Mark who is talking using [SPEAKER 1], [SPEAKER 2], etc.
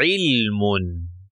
[SPEAKER 1] علم.